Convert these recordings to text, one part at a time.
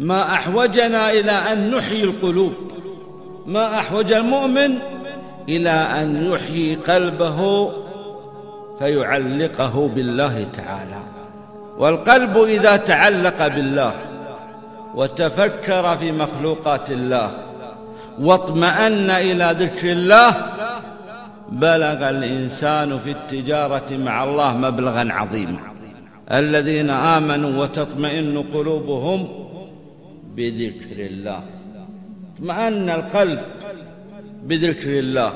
ما أحوجنا إلى أن نحيي القلوب. ما أحوج المؤمن إلى أن يحيي قلبه فيعلقه بالله تعالى. والقلب إذا تعلق بالله وتفكر في مخلوقات الله واطمأن إلى ذكر الله بلغ الإنسان في التجارة مع الله مبلغا عظيما. الذين آمنوا وتطمئن قلوبهم بذكر الله. اطمأن القلب بذكر الله.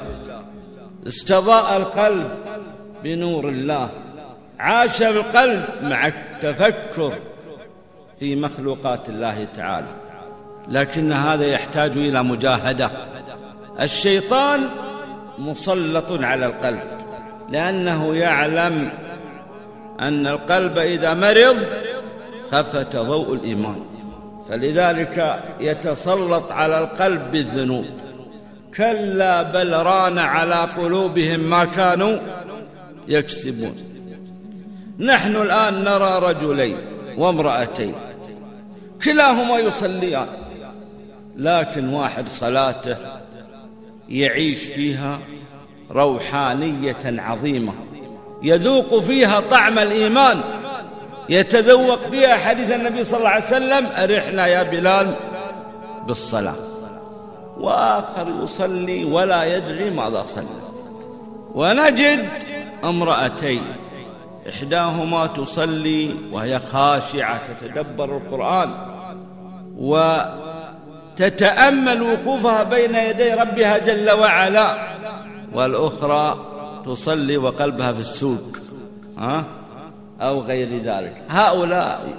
استضاء القلب بنور الله. عاش القلب مع التفكر في مخلوقات الله تعالى. لكن هذا يحتاج إلى مجاهدة. الشيطان مسلط على القلب. لأنه يعلم أن القلب إذا مرض خفت ضوء الإيمان. فلذلك يتسلط على القلب بالذنوب. كلا بل ران على قلوبهم ما كانوا يكسبون. نحن الآن نرى رجلين وامرأتين كلاهما يصليان لكن واحد صلاته يعيش فيها روحانية عظيمة يذوق فيها طعم الإيمان يتذوق فيها حديث النبي صلى الله عليه وسلم أرحنا يا بلال بالصلاة. وآخر يصلي ولا يدري ماذا صلى. ونجد امرأتين إحداهما تصلي وهي خاشعة تتدبر القرآن وتتأمل وقوفها بين يدي ربها جل وعلا والأخرى تصلي وقلبها في السوق. ها؟ أو غير ذلك. هؤلاء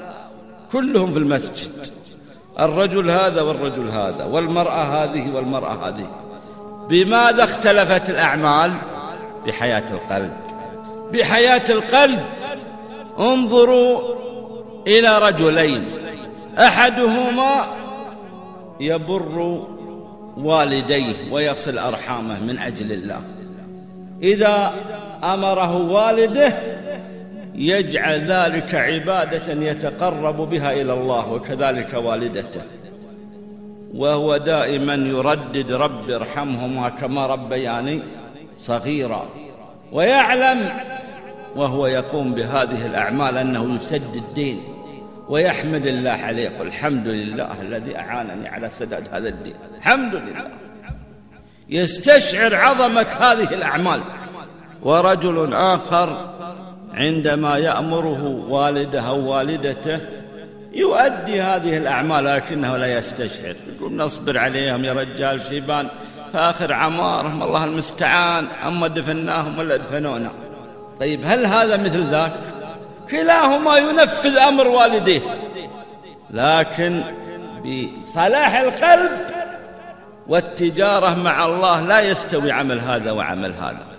كلهم في المسجد. الرجل هذا والرجل هذا والمرأة هذه والمرأة هذه. بماذا اختلفت الأعمال؟ بحياة القلب. بحياة القلب. انظروا إلى رجلين. أحدهما يبر والديه ويصل أرحامه من أجل الله. إذا أمره والده يجعل ذلك عبادة يتقرب بها إلى الله وكذلك والدته. وهو دائما يردد رب ارحمهما كما ربياني صغيرا. ويعلم وهو يقوم بهذه الأعمال أنه يسد الدين ويحمد الله عليه. الحمد لله الذي أعانني على سداد هذا الدين. الحمد لله. يستشعر عظمة هذه الأعمال. ورجل آخر عندما يأمره والده أو والدته يؤدي هذه الأعمال لكنه لا يستشعر. يقول نصبر عليهم يا رجال شيبان فآخر عمارهم الله المستعان أما دفناهم ولا دفنونا. طيب هل هذا مثل ذاك؟ كلاهما ينفذ أمر والديه. لكن بصلاح القلب والتجارة مع الله لا يستوي عمل هذا وعمل هذا.